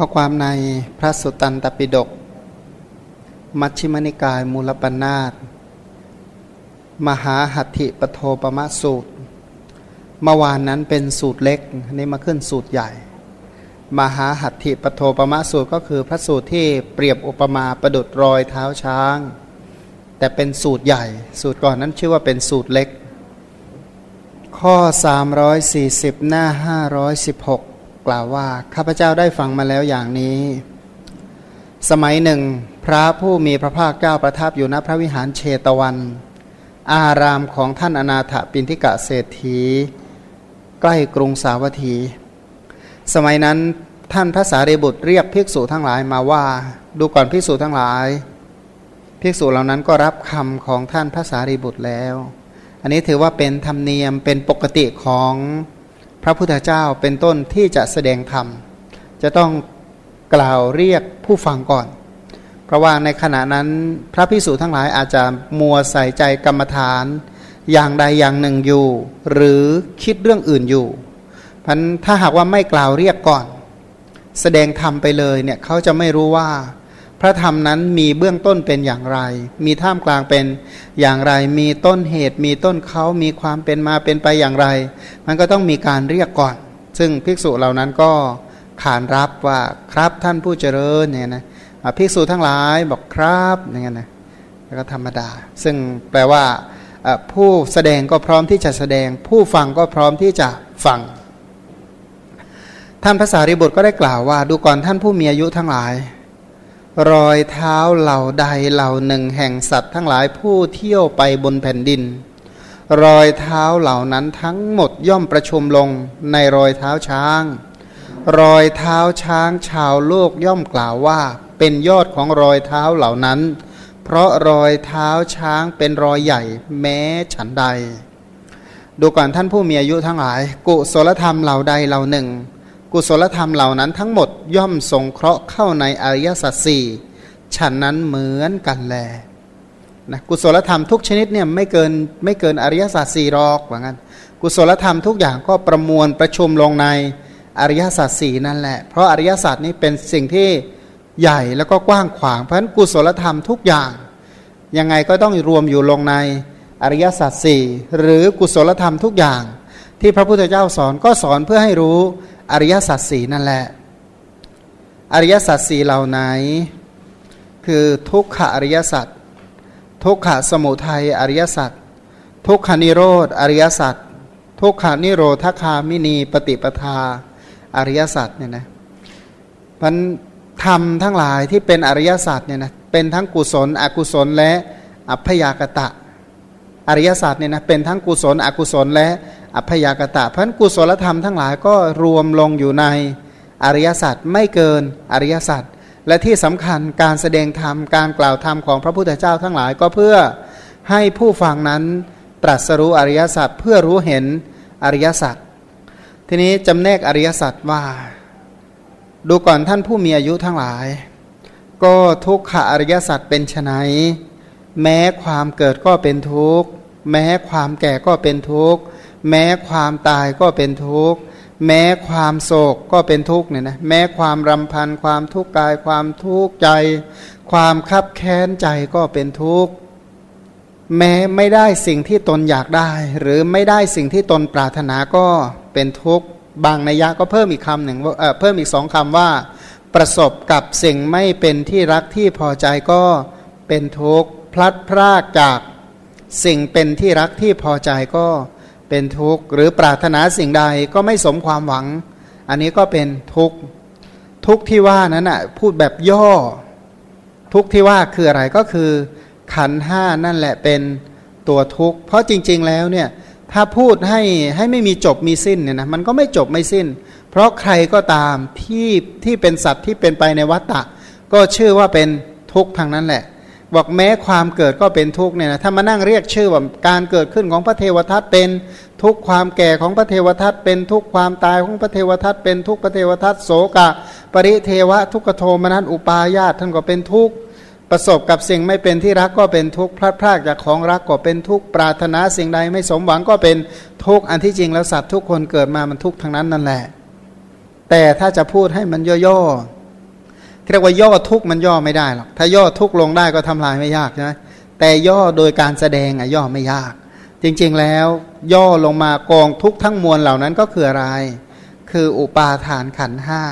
ข้อความในพระสุตตันตปิฎกมัชฌิมนิกายมูลปัญนาตมหาหัตถิปโทปมะสูตร เมื่อวานนั้นเป็นสูตรเล็กนี่มาขึ้นสูตรใหญ่ มหาหัตถิปโทปมะสูตรก็คือพระสูตรที่เปรียบอุปมาประดุดรอยเท้าช้าง แต่เป็นสูตรใหญ่ สูตรก่อนนั้นชื่อว่าเป็นสูตรเล็ก ข้อ 340 หน้า 516 กล่าวว่า ข้าพเจ้าได้ฟังมาแล้วอย่างนี้ สมัยหนึ่ง พระผู้มีพระภาคเจ้าประทับอยู่ณพระวิหารเชตวัน อารามของท่านอนาถปินทิกะเศรษฐี ใกล้กรุงสาวัตถี สมัยนั้นท่านพระสารีบุตรเรียกภิกษุทั้งหลายมาว่า ดูก่อนภิกษุทั้งหลาย ภิกษุเหล่านั้นก็รับคำของท่านพระสารีบุตรแล้ว อันนี้ถือว่าเป็นธรรมเนียมเป็นปกติของ ระพุทธเจ้าเป็นต้นที่จะแสดงธรรม จะต้องกล่าวเรียกผู้ฟังก่อน เพราะว่าในขณะนั้นพระพิสุทั้งหลายอาจจะมัวใส่ใจกรรมฐาน อย่างใดอย่างหนึ่งอยู่ หรือคิดเรื่องอื่นอยู่พันถ้าหากว่าไม่กล่าวเรียกก่อน แสดงธรรมไปเลยเนี่ยเขาจะไม่รู้ว่า พระธรรมนั้นมีเบื้องต้นเป็นอย่างไร มีท่ามกลางเป็นอย่างไร มีต้นเหตุ มีต้นเขามีความเป็นมาเป็นไปอย่างไร มันก็ต้องมีการเรียกก่อน ซึ่งภิกษุเหล่านั้นก็ขานรับว่าครับท่านผู้เจริญเนี่ยนะภิกษุทั้งหลายบอกครับอย่างเงี้ยนะแล้วก็ธรรมดา ซึ่งแปลว่าผู้แสดงก็พร้อมที่จะแสดง ผู้ฟังก็พร้อมที่จะฟัง ท่านภาษาริบุตรก็ได้กล่าวว่า ดูก่อนท่านผู้มีอายุทั้งหลาย รอยเท้าเหล่าใดเหล่าหนึ่งแห่งสัตว์ทั้งหลายผู้เที่ยวไปบนแผ่นดิน รอยเท้าเหล่านั้นทั้งหมดย่อมประชุมลงในรอยเท้าช้าง รอยเท้าช้างชาวโลกย่อมกล่าวว่า เป็นยอดของรอยเท้าเหล่านั้น เพราะรอยเท้าช้างเป็นรอยใหญ่แม้ฉันใด ดูก่อนท่านผู้มีอายุทั้งหลาย กุศลธรรมเหล่าใดเหล่าหนึ่ง กุศลธรรมเหล่านั้นทั้งหมดย่อมสงเคราะห์เข้าในอริยสัจสี่ฉันนั้นเหมือนกันแลนะกุศลธรรมทุกชนิดเนี่ยไม่เกินไม่เกินอริยสัจสี่รอกว่างั้น กุศลธรรมทุกอย่างก็ประมวลประชุมลงในอริยสัจสี่นั่นแหละ เพราะอริยสัจนี้เป็นสิ่งที่ใหญ่แล้วก็กว้างขวางเพราะฉะนั้นกุศลธรรมทุกอย่าง ยังไงก็ต้องรวมอยู่ลงในอริยสัจสี่หรือกุศลธรรมทุกอย่าง ที่พระพุทธเจ้าสอนก็สอนเพื่อให้รู้ อริยสัจสีนั่นแหละ อริยสัจสีเหล่าไหน คือทุกขอริยสัจทุกขสมุทัยอริยสัจทุกขานิโรธอริยสัจทุกขานิโรธคามินีปฏิปทาอริยสัจเนี่ยนะมันธรรมทั้งหลายที่เป็นอริยสัจเนี่ยนะเป็นทั้งกุศล อกุศลและอัพยากตะ อริยสัจเนี่ยนะเป็นทั้งกุศล อกุศลและ อัพยากตะพันกุศลธรรมทั้งหลายก็รวมลงอยู่ในอริยสัจไม่เกินอริยสัจและที่สำคัญการแสดงธรรมการกล่าวธรรมของพระพุทธเจ้าทั้งหลายก็เพื่อให้ผู้ฟังนั้นตรัสรู้อริยสัจเพื่อรู้เห็นอริยสัจทีนี้จำแนกอริยสัจว่า ดูก่อนท่านผู้มีอายุทั้งหลาย ก็ทุกขอริยสัจเป็นไนแม้ความเกิดก็เป็นทุกข์แม้ความแก่ก็เป็นทุกข์ แม้ความตายก็เป็นทุกข์แม้ความโศกก็เป็นทุกข์เนี่ยนะแม้ความรำพันความทุกข์กายความทุกข์ใจ ความคับแค้นใจก็เป็นทุกข์แม้ไม่ได้สิ่งที่ตนอยากได้ หรือไม่ได้สิ่งที่ตนปรารถนาก็เป็นทุกข์บางนัยยะก็เพิ่มอีกคำหนึ่งเเพิ่มอีกสองคำว่า ประสบกับสิ่งไม่เป็นที่รักที่พอใจก็เป็นทุกข์พลัดพรากจากสิ่งเป็นที่รักที่พอใจก็เเป็นทุกข์หรือปรารถนาสิ่งใดก็ไม่สมความหวัง อันนี้ก็เป็นทุกข์ทุกข์ที่ว่านั้นอะพูดแบบย่อ ทุกข์ที่ว่าคืออะไรก็คือ ขันห้านั่นแหละเป็นตัวทุกข์เพราะจริง ๆ แล้วเนี่ยถ้าพูดให้ให้ไม่มีจบมีสิ้นเนี่ยนะมันก็ไม่จบไม่สิ้น เพราะใครก็ตามที่ที่เป็นสัตว์ที่เป็นไปในวัฏฏะก็ชื่อว่าเป็นทุกข์ทางนั้นแหละ บอกแม้ความเกิดก็เป็นทุกข์เนี่ยนะถ้ามานั่งเรียกชื่อว่าการเกิดขึ้นของพระเทวทัตเป็นทุกข์ความแก่ของพระเทวทัตเป็นทุกข์ความตายของพระเทวทัตเป็นทุกพระเทวทัตโศกะ ปริเทวะทุกขโทมนัสอุปาญาตท่านก็เป็นทุกข์ประสบกับสิ่งไม่เป็นที่รักก็เป็นทุกข์พลาดพลาดจากของรักก็เป็นทุกข์ปรารถนาสิ่งใดไม่สมหวังก็เป็นทุกข์อันที่จริงแล้วสัตว์ทุกคนเกิดมามันทุกข์ทั้งนั้นนั่นแหละ แต่ถ้าจะพูดให้มันย่อ เรียกว่าย่อทุกมันย่อไม่ได้หรอกถ้าย่อทุกลงได้ก็ทำลายไม่ยากใช่ไหมแต่ย่อโดยการแสดงอะย่อไม่ยาก จริงๆแล้วย่อลงมากองทุกทั้งมวลเหล่านั้นก็คืออะไร คืออุปาทานขันห้า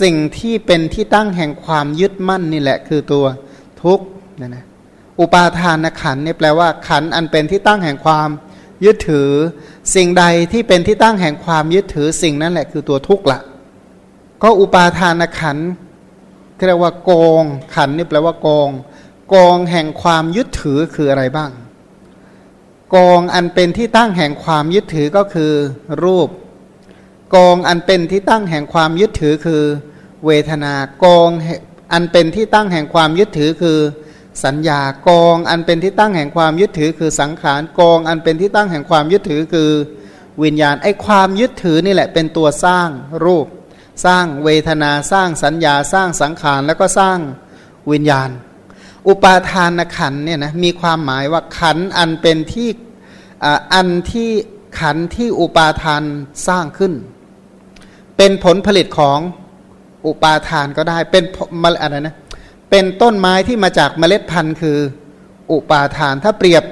สิ่งที่เป็นที่ตั้งแห่งความยึดมั่นนี่แหละ คือตัวทุกเนี่ยนะอุปาทานขันนี่แปลว่า ขันอันเป็นที่ตั้งแห่งความยึดถือ สิ่งใดที่เป็นที่ตั้งแห่งความยึดถือสิ่งนั้นแหละคือตัวทุกข์ละก็อุปาทานขัน เรียกว่าโกงขันนี่แปลว่าโกงกองแห่งความยึดถือคืออะไรบ้าง กองอันเป็นที่ตั้งแห่งความยึดถือก็คือรูป กองอันเป็นที่ตั้งแห่งความยึดถือคือ เวทนากองอันเป็นที่ตั้งแห่งความยึดถือคือ สัญญากอง อันเป็นที่ตั้งแห่งความยึดถือคือสังขารกอง อันเป็นที่ตั้งแห่งความยึดถือคือ วิญญาณไอ้ความยึดถือนี่แหละเป็นตัวสร้างรูป สร้างเวทนาสร้างสัญญาสร้างสังขารแล้วก็สร้างวิญญาณ อุปาทานขันเนี่ยนะมีความหมายว่าขันอันเป็นที่อันที่ขันที่อุปาทานสร้างขึ้น เป็นผลผลิตของอุปาทานก็ได้เป็นอะไรนะเป็นต้นไม้ที่มาจากเมล็ดพันธุ์คืออุปาทานถ้าเปรียบ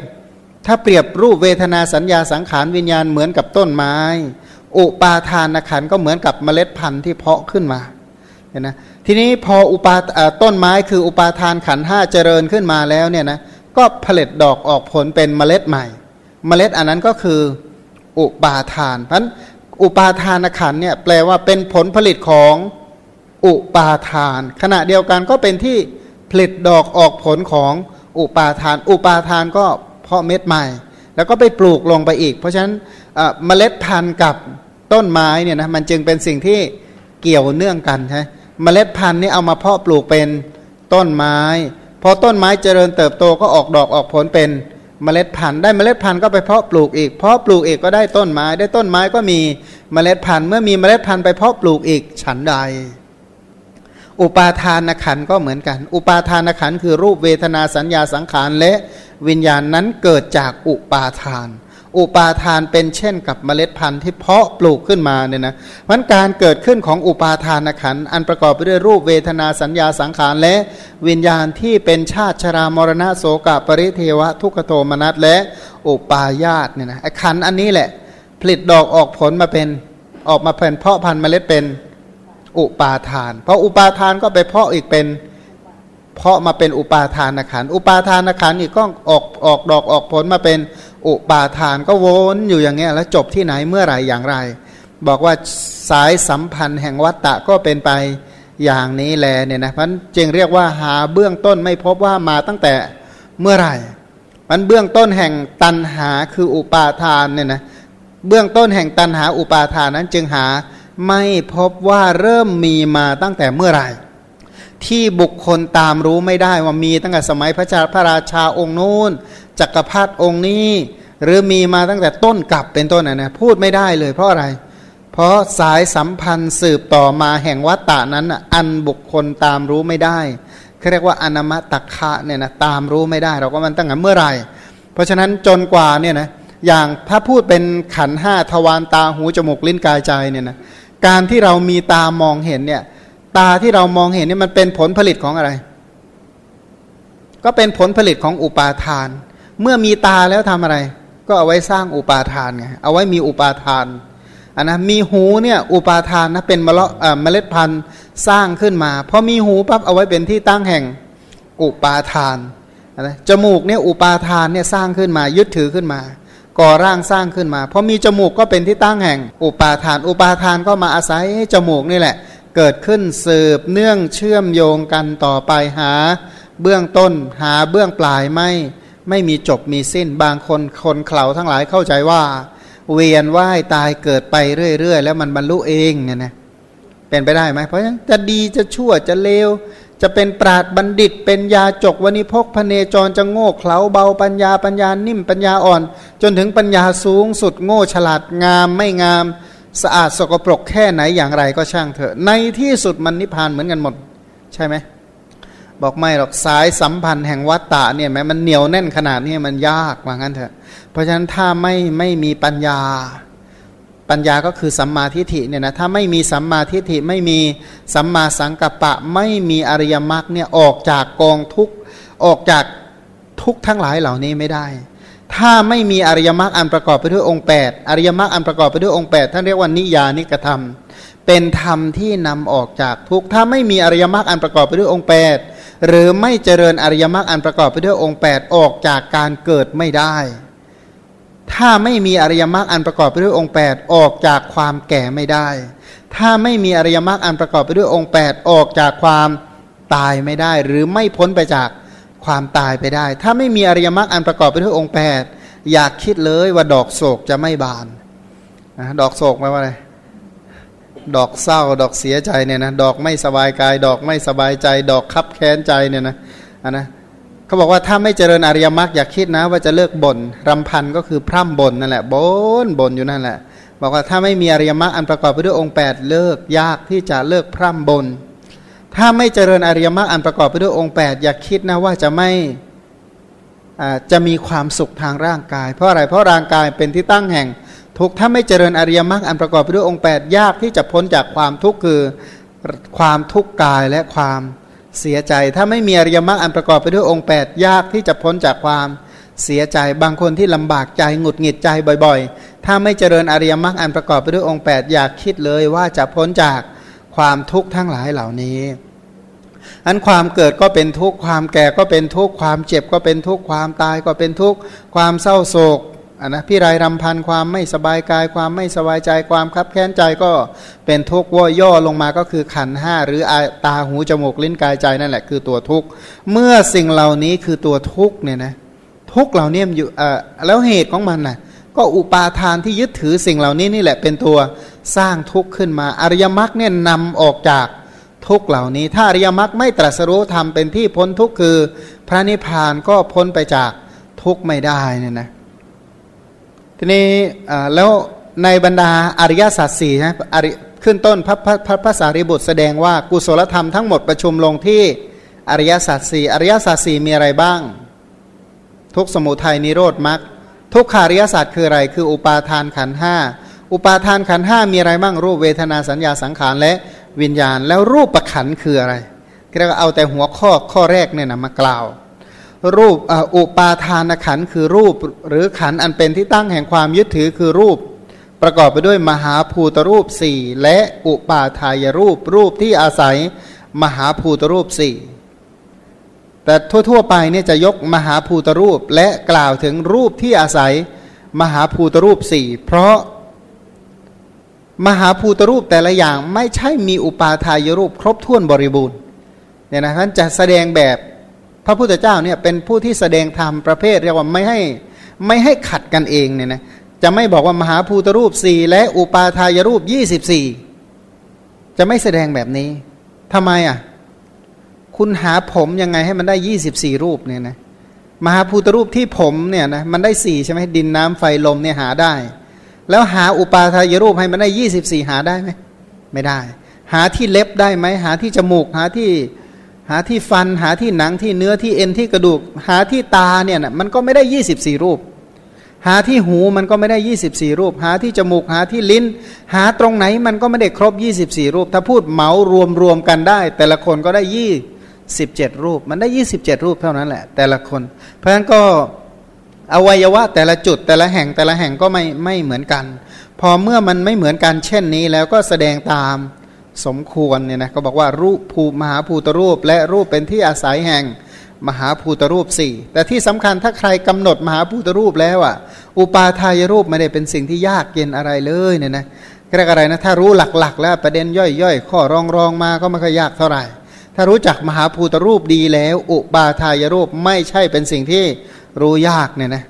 ถ้าเปรียบรูปเวทนาสัญญาสังขารวิญญาณเหมือนกับต้นไม้ อุปาทานขันก็เหมือนกับเมล็ดพันธุ์ที่เพาะขึ้นมาเห็นนะทีนี้พออุปาต้นไม้คืออุปาทานขันห้าเจริญขึ้นมาแล้วเนี่ยนะก็ผลิตดอกออกผลเป็นเมล็ดใหม่ เมล็ดอันนั้นก็คืออุปาทานเพราะอุปาทานขันเนี่ยแปลว่าเป็นผลผลิตของอุปาทาน ขณะเดียวกันก็เป็นที่ผลิตดอกออกผลของอุปาทาน อุปาทานก็เพาะเม็ดใหม่ แล้วก็ไปปลูกลงไปอีก เพราะฉะนั้น เมล็ดพันธุ์กับต้นไม้เนี่ยนะมันจึงเป็นสิ่งที่เกี่ยวเนื่องกันใช่เมล็ดพันธุ์นี่เอามาเพาะปลูกเป็นต้นไม้พอต้นไม้เจริญเติบโตก็ออกดอกออกผลเป็นเมล็ดพันธุ์ได้เมล็ดพันธุ์ก็ไปเพาะปลูกอีกเพาะปลูกอีกก็ได้ต้นไม้ ได้ต้นไม้ก็มีเมล็ดพันธุ์เมื่อมีเมล็ดพันธุ์ไปเพาะปลูกอีกฉันใด อุปาทานขันก็เหมือนกัน อุปาทานขันคือรูปเวทนาสัญญาสังขารและวิญญาณนั้นเกิดจากอุปาทาน อุปาทานเป็นเช่นกับเมล็ดพันธุ์ที่เพาะปลูกขึ้นมาเนี่ยนะมันการเกิดขึ้นของอุปาทานขันอันประกอบไปด้วยรูปเวทนาสัญญาสังขารและวิญญาณที่เป็นชาติชรามรณะโสกปริเทวะทุกโทมนัสและอุปาญาตเนี่ยนะอ้ขันอันนี้แหละ ผลิตดอกออกผลมาเป็นออกมาเป็นเพาะพันธุ์เมล็ดเป็นอุปาทาน เพราะอุปาทานก็ไปเพาะอีกเป็นเพาะมาเป็นอุปาทานขันอุปาทานขันอีกก็ออกออกดอกออกผลมาเป็น อุปาทานก็วนอยู่อย่างเงี้ยแล้วจบที่ไหนเมื่อไหร่อย่างไร บอกว่าสายสัมพันธ์แห่งวัตตะก็เป็นไปอย่างนี้แลเนี่ยนะมันจึงเรียกว่าหาเบื้องต้นไม่พบว่ามาตั้งแต่เมื่อไหร่มันเบื้องต้นแห่งตันหาคืออุปาทานเนี่ยนะเบื้องต้นแห่งตันหาอุปาทานนั้นจึงหาไม่พบว่าเริ่มมีมาตั้งแต่เมื่อไหร่ ที่บุคคลตามรู้ไม่ได้ว่ามีตั้งแต่สมัยพระชาพระราชาองค์นู้น จักรพรรดิองค์นี้ หรือมีมาตั้งแต่ต้นกลับเป็นต้นนะนะพูดไม่ได้เลยเพราะอะไร เพราะสายสัมพันธ์สืบต่อมาแห่งวัตตานั้นอันบุคคลตามรู้ไม่ได้เขาเรียกว่าอนามตักคะเนี่ยนะตามรู้ไม่ได้ เราก็มันตั้งแต่เมื่อไหร่ เพราะฉะนั้นจนกว่าเนี่ยนะอย่างถ้าพูดเป็นขันห้าทวารตาหูจมูกลิ้นกายใจเนี่ยนะการที่เรามีตามองเห็นเนี่ยตาที่เรามองเห็นเนี่ยมันเป็นผลผลิตของอะไร ก็เป็นผลผลิตของอุปาทาน เมื่อมีตาแล้วทำอะไร ก็เอาไว้สร้างอุปาทานไงเอาไว้มีอุปาทานอันนะมีหูเนี่ยอุปาทานนะเป็นมะละเมล็ดพันธุ์สร้างขึ้นมาพอมีหูปั๊บเอาไว้เป็นที่ตั้งแห่งอุปาทานนะจมูกเนี่ยอุปาทานเนี่ยสร้างขึ้นมายึดถือขึ้นมาก่อร่างสร้างขึ้นมาพอมีจมูกก็เป็นที่ตั้งแห่ง อุปาทาน อุปาทานก็มาอาศัยจมูกนี่แหละ เกิดขึ้นสืบเนื่องเชื่อมโยงกันต่อไปหา เบื้องต้นหาเบื้องปลายไม่ ไม่มีจบมีสิ้น บางคนคนเข่าทั้งหลายเข้าใจว่า เวียนว่ายตายเกิดไปเรื่อย ๆ แล้วมันบรรลุเองเนี่ยนะเป็นไปได้ไหมเพราะฉะนั้นจะดีจะชั่วจะเลวจะเป็นปราดบัณฑิต เป็นยาจกวันิพกพเนจรจะโง่เขลาเบาปัญญาปัญญานิ่มปัญญาอ่อน จนถึงปัญญาสูงสุดโง่ฉลาดงามไม่งาม สะอาดสกปรกแค่ไหนอย่างไรก็ช่างเถอะ ในที่สุดมันนิพพานเหมือนกันหมด ใช่ไหม บอกไม่หรอกสายสัมพันธ์แห่งวัตตะเนี่ยแม้มันเหนียวแน่นขนาดนี้มันยากว่างั้นเถอะ เพราะฉะนั้นถ้าไม่ไม่มีปัญญา ปัญญาก็คือสัมมาทิฏฐิเนี่ยนะถ้าไม่มีสัมมาทิฏฐิไม่มีสัมมาสังกัปปะไม่มีอริยมรรคเนี่ยออกจากกองทุกออกจากทุกทั้งหลายเหล่านี้ไม่ได้ ถ้าไม่มีอริยมรรคอันประกอบไปด้วยองค์ 8 อริยมรรคอันประกอบไปด้วยองค์ 8 ท่านเรียกว่านิยานิกธรรม เป็นธรรมที่นำออกจากทุกถ้าไม่มีอริยมรรคอันประกอบไปด้วยองค์ 8 หรือไม่เจริญอริยมรรคอันประกอบไปด้วยองค์ 8 ออกจากการเกิดไม่ได้ ถ้าไม่มีอริยมรรคอันประกอบไปด้วยองค์ 8 ออกจากความแก่ไม่ได้ ถ้าไม่มีอริยมรรคอันประกอบไปด้วยองค์ 8 ออกจากความตายไม่ได้ หรือไม่พ้นไปจากความตายไปได้ ถ้าไม่มีอริยมรรคอันประกอบไปด้วยองค์ 8 อยากคิดเลยว่าดอกโศกจะไม่บานนะดอกโศกแปลว่าอะไร ดอกเศร้า ดอกเสียใจเนี่ยนะดอกไม่สบายกาย ดอกไม่สบายใจ ดอกคับแค้นใจเนี่ยนะอันนะเขาบอกว่าถ้าไม่เจริญอริยมรรคอย่าคิดนะ ว่าจะเลิกบน่นรำพันก็คือพร่ำบ่นนั่นแหละบนบ่นอยู่นั่นแหละ บอกว่าถ้าไม่มีอริยมรรคอันประกอบไปด้วยองค์ 8 เลิกยากที่จะเลิกพร่ำบน่นถ้าไม่เจริญอริยมรรคอันประกอบไปด้วยองค์ 8 อย่าคิดนะว่าจะไม่จะมีความสุขทางร่างกาย เพราะอะไรเพราะร่างกายเป็นที่ตั้งแห่ง ทุกข์ถ้าไม่เจริญอริยมรรคอันประกอบไปด้วยองค์ 8 ยากที่จะพ้นจากความทุกข์คือความทุกข์กายและความเสียใจ ถ้าไม่มีอริยมรรคอันประกอบไปด้วยองค์ 8 ยากที่จะพ้นจากความเสียใจบางคนที่ลำบากใจหงุดหงิดใจบ่อยๆ ถ้าไม่เจริญอริยมรรคอันประกอบไปด้วยองค์ 8 อยากคิดเลยว่าจะพ้นจากความทุกข์ทั้งหลายเหล่านี้อันความเกิดก็เป็นทุกข์ความแก่ก็เป็นทุกข์ความเจ็บก็เป็นทุกข์ความตายก็เป็นทุกข์ความเศร้าโศก อันนะพี่ไรรำพันความไม่สบายกายความไม่สบายใจความคับแค้นใจก็เป็นทุกข์ว่ย่อลงมาก็คือขันห้าหรือตาหูจมูกลิ้นกายใจนั่นแหละคือตัวทุกข์เมื่อสิ่งเหล่านี้คือตัวทุกข์เนี่ยนะทุกข์เหล่านี้อยู่อ่าแล้วเหตุของมันน่ะก็อุปาทานที่ยึดถือสิ่งเหล่านี้นี่แหละเป็นตัวสร้างทุกข์ขึ้นมาอริยมรรคเนี่ยนำออกจากทุกเหล่านี้ ถ้าอริยมรรคไม่ตรัสรู้ทำเป็นที่พ้นทุกข์คือ พระนิพพานก็พ้นไปจากทุกข์ไม่ได้เนี่ยนะ ทีนี้แล้วในบรรดาอริยสัจสี่นะขึ้นต้นพระพระพระพระสารีบุตรแสดงว่ากุศลธรรมทั้งหมดประชุมลงที่อริยสัจสี่อริยสัจสี่มีอะไรบ้าง ทุกสมุทัยนิโรธมรรคทุกขาริยสัจคืออะไร คืออุปาทานขันห้าอุปาทานขันห้ามีอะไรบ้างรูปเวทนาสัญญาสังขารและวิญญาณ แล้วรูปประขันคืออะไรกว่าเอาแต่หัวข้อข้อแรกเนี่ยนะมากล่าว รูปอุปาทานขันคือรูป หรือขันอันเป็นที่ตั้งแห่งความยึดถือคือรูป ประกอบไปด้วยมหาภูตรูปสี่และอุปาทายรูปรูปที่อาศัยมหาภูตรูปสี่แต่ทั่วๆไปเนี่ยจะยกมหาภูตรูปและกล่าวถึงรูปที่อาศัยมหาภูตรูปสี่เพราะมหาภูตรูปแต่ละอย่างไม่ใช่มีอุปาทายรูปครบถ้วนบริบูรณ์เนี่ยนะท่านจะแสดงแบบ พระพุทธเจ้าเนี่ยเป็นผู้ที่แสดงธรรมประเภทเรียกว่าไม่ให้ไม่ให้ขัดกันเองเนี่ยนะจะไม่บอกว่ามหาภูตรูปสี่และอุปาทายรูปยี่สิบสี่จะไม่แสดงแบบนี้ทำไมอะ คุณหาผมยังไงให้มันได้ยี่สิบสี่รูปเนี่ยนะมหาภูตรูปที่ผมเนี่ยนะมันได้สี่ใช่ไหมดินน้ำไฟลมเนี่ยหาได้ แล้วหาอุปาทายรูปให้มันได้ยี่สิบสี่หาได้ไหมไม่ได้ หาที่เล็บได้ไหมหาที่จมูกหาที่ หาที่ฟันหาที่หนังที่เนื้อที่เอ็นที่กระดูก หาที่ตาเนี่ยนะมันก็ไม่ได้ยี่สิบสี่รูป หาที่หูมันก็ไม่ได้ยี่สิบสี่รูป หาที่จมูกหาที่ลิ้น หาตรงไหนมันก็ไม่ได้ครบยี่สิบสี่รูป ถ้าพูดเหมารวมรวมกันได้ แต่ละคนก็ได้ยี่สิบเจ็ดรูป มันได้ยี่สิบเจ็ดรูปเท่านั้นแหละ แต่ละคน เพราะฉะนั้นก็อวัยวะแต่ละจุดแต่ละแห่งแต่ละแห่งก็ไม่ไม่เหมือนกัน พอเมื่อมันไม่เหมือนกันเช่นนี้แล้วก็แสดงตาม สมควรเนี่ยนะก็บอกว่ารูปภูมหาภูตรูป และรูปเป็นที่อาศัยแห่งมหาภูตรูปสี่แต่ที่สำคัญถ้าใครกำหนดมหาภูตรูปแล้วอะ อุปาทายรูปไม่ได้เป็นสิ่งที่ยากเย็นอะไรเลยเนี่ยนะเรียกอะไรนะถ้ารู้หลักๆ แล้วประเด็นย่อยๆ ข้อรองรองมาก็ไม่ค่อยยากเท่าไหร่ ถ้ารู้จักมหาภูตรูปดีแล้ว อุปาทายรูปไม่ใช่เป็นสิ่งที่รู้ยากเนี่ยนะ